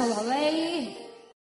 Allahumma shalli